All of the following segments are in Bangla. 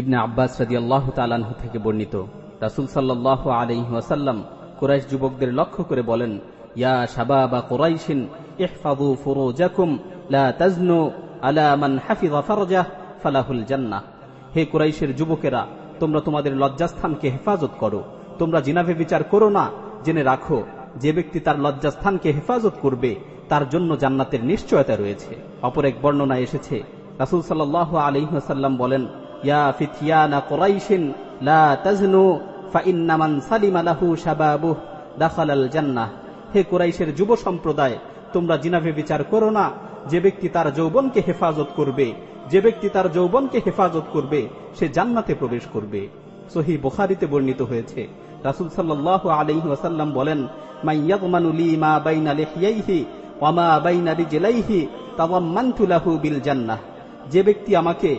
ইবনে আব্বাস রাজি আল্লাহ তালানহু থেকে বর্ণিত। রাসুল সাল্লাহ আলহি ওয়াসাল্লাম কুরাইশ যুবকদের লক্ষ্য করে বলেন, ইয়া শাবাবা কুরাইশিন ইহফাদু ফুরুজাকুম, লা তাজনু আলা মান হাফিযা ফারজাহ ফালাহুল জান্নাহ। হে কুরাইশের যুবকেরা, তোমরা তোমাদের লজ্জাস্থানকে হেফাজত করো। তোমরা জিনাভে বিচার করো না, জেনে রাখো, যে ব্যক্তি তার লজ্জাস্থানকে হেফাজত করবে, তার জন্য জান্নাতের নিশ্চয়তা রয়েছে। অপর এক বর্ণনা এসেছে, রাসুল সাল্লাহ আলহিহাসাল্লাম বলেন ইয়া লা সালিম শাবাবুহ, দাখালাল জান্নাহ। হে কোরাইশের যুব সম্প্রদায়, তোমরা জিনাভে বিচার করো না। যে ব্যক্তি তার যৌবনকে হেফাজত করবে, যে ব্যক্তি তার যৌবনকে হেফাজত করবে, সে জান্নাতে প্রবেশ করবে। সহি বুখারিতে বর্ণিত হয়েছে, রাসুল সাল্লাহ আলহি ওয়াসাল্লাম বলেন মাইয়াদমানু লি মা বাইনা লিহিয়াইহি ওয়া মা বাইনা রিজলাইহি তাওয়াম্মানতু লাহু বিল যে ব্যক্তি আমাকে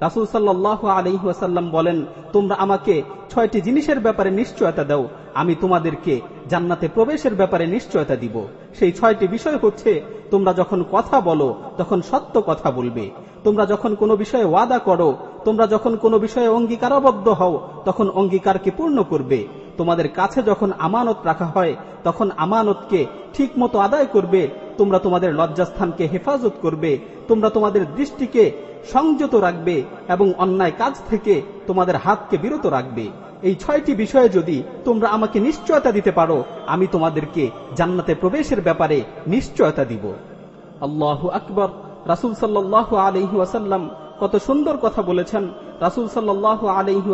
রাসুল সাল্লাহ আলহি ওয়াসাল্লাম বলেন, তোমরা আমাকে ছয়টি জিনিসের ব্যাপারে নিশ্চয়তা দাও, আমি তোমাদেরকে জান্নাতে প্রবেশের ব্যাপারে নিশ্চয়তা দিব। সেই ছয়টি বিষয় হচ্ছে, তোমরা যখন কথা বলো, তখন সত্য কথা বলবে। তোমরা যখন কোনো বিষয়ে ওয়াদা করো, তোমরা যখন কোনো বিষয়ে অঙ্গীকারাবদ্ধ হও, তখন অঙ্গীকারকে পূর্ণ করবে। তোমাদের কাছে যখন আমানত রাখা হয়, তখন আমানতকে ঠিক মতো আদায় করবে তোমরা তোমাদের লজ্জাস্থানকে হেফাজত করবে, তোমরা তোমাদের দৃষ্টিকে সংযত রাখবে এবং অন্যায় কাজ থেকে তোমাদের হাতকে বিরত রাখবে। এই ছয়টি বিষয়ে যদি তোমরা আমাকে নিশ্চয়তা দিতে পারো, আমি তোমাদেরকে জান্নাতে প্রবেশের ব্যাপারে নিশ্চয়তা দিব। আল্লাহ আকবর। রাসুল সাল্লাহ আলহি কত সুন্দর কথা বলেছেন। রাসুল সাল্লাহ আলহি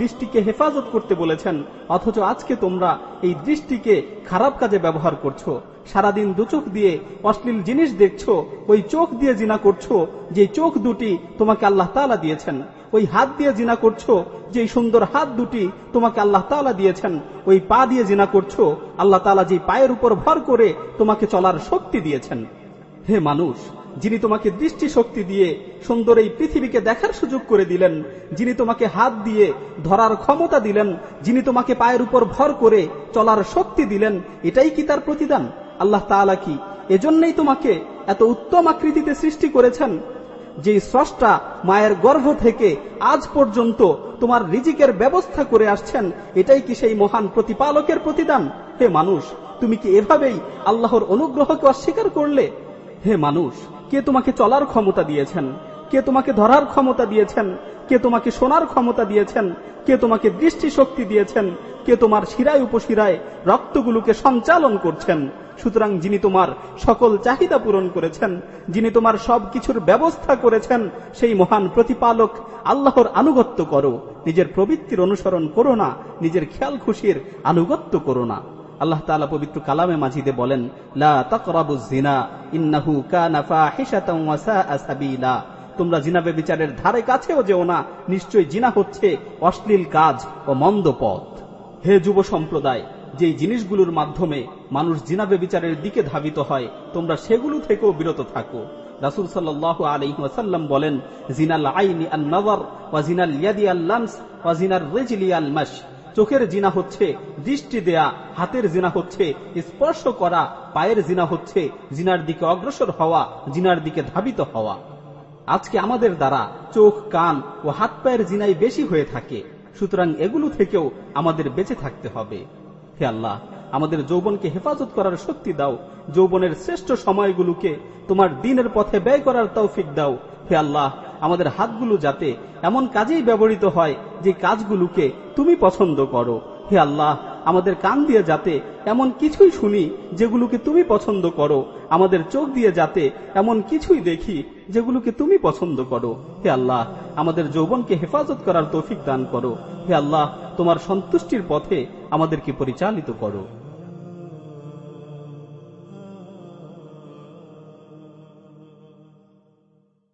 দৃষ্টিকে হেফাজত করতে বলেছেন, অথচ আজকে তোমরা এই দৃষ্টিকে খারাপ কাজে ব্যবহার করছ। সারাদিন দুচোখ দিয়ে অশ্লীল জিনিস দেখছ, ওই চোখ দিয়ে জিনা করছ যে চোখ দুটি তোমাকে আল্লাহ তালা দিয়েছেন, ওই হাত দিয়ে জিনা করছ যে সুন্দর হাত দুটি তোমাকে আল্লাহ তালা দিয়েছেন, ওই পা দিয়ে জিনা করছ, আল্লাহ তালা যে পায়ের উপর ভর করে তোমাকে চলার শক্তি দিয়েছেন। হে মানুষ, যিনি তোমাকে দৃষ্টি শক্তি দিয়ে সুন্দর এই পৃথিবীকে দেখার সুযোগ করে দিলেন, যিনি তোমাকে হাত দিয়ে ধরার ক্ষমতা দিলেন, যিনি তোমাকে পায়ের উপর ভর করে চলার শক্তি দিলেন, এটাই কি তার প্রতিদান? আল্লাহ তাআলা কি এজন্যই তোমাকে এত উত্তম আকৃতিতে সৃষ্টি করেছেন? যে স্রষ্টা মায়ের গর্ভ থেকে আজ পর্যন্ত তোমার রিজিকের ব্যবস্থা করে আসছেন, এটাই কি সেই মহান প্রতিপালকের প্রতিদান? হে মানুষ, তুমি কি এভাবেই আল্লাহর অনুগ্রহকে অস্বীকার করলে? হে মানুষ, কে তোমাকে চলার ক্ষমতা দিয়েছেন? কে তোমাকে ধরার ক্ষমতা দিয়েছেন? কে তোমাকে শোনার ক্ষমতা দিয়েছেন? কে তোমাকে দৃষ্টি শক্তি দিয়েছেন? কে তোমার শিরায় উপশিরায় রক্তগুলোকে সঞ্চালন করছেন? সুতরাং যিনি তোমার সকল চাহিদা পূরণ করেছেন, যিনি তোমার সব কিছুর ব্যবস্থা করেছেন, সেই মহান প্রতিপালক আল্লাহর আনুগত্য করো। নিজের প্রবৃত্তির অনুসরণ করো না, নিজের খেয়াল খুশির আনুগত্য করো না। আল্লাহ তাআলা পবিত্র কালামে মাঝিদে বলেন, লা জিনা তোমরা জিনাবে বিচারের ধারে কাছেও যেও না নিশ্চয় জিনা হচ্ছে অশ্লীল কাজ ও মন্দ পথ। হে যুব সম্প্রদায় যে জিনিসগুলোর মাধ্যমে মানুষ জিনাবে বিচারের দিকে ধাবিত হয়, তোমরা সেগুলো থেকেও বিরত থাকো। রাসুল সাল্লাহ আলাইহি ওয়াসাল্লাম বলেন, জিনাল আইনি আন নজর ওয়া জিনাল ইয়াদি আল লামস ওয়া রিজলি আল মাশ চোখের জিনা হচ্ছে, দৃষ্টি দেয়া, হাতের জিনা হচ্ছে, স্পর্শ করা, পায়ের জিনা হচ্ছে, জিনার দিকে অগ্রসর হওয়া, জিনার দিকে ধাবিত হওয়া। আজকে আমাদের দ্বারা চোখ, কান ও হাত পায়ের জিনাই বেশি হয়ে থাকে। সুতরাং এগুলো থেকেও আমাদের বেঁচে থাকতে হবে। হে আল্লাহ, আমাদের যৌবনকে হেফাজত করার শক্তি দাও। যৌবনের শ্রেষ্ঠ সময়গুলোকে তোমার দিনের পথে ব্যয় করার তৌফিক দাও। হে আল্লাহ আমাদের হাতগুলো যাতে এমন কাজেই ব্যবহৃত হয় যে কাজগুলোকে তুমি পছন্দ করো। হে আল্লাহ, আমাদের কান দিয়ে যাতে এমন কিছুই শুনি যেগুলোকে তুমি পছন্দ করো। আমাদের চোখ দিয়ে যাতে এমন কিছুই দেখি যেগুলোকে তুমি পছন্দ করো। হে আল্লাহ, আমাদের যৌবনকে হেফাজত করার তৌফিক দান করো। হে আল্লাহ, তোমার সন্তুষ্টির পথে আমাদেরকে পরিচালিত করো।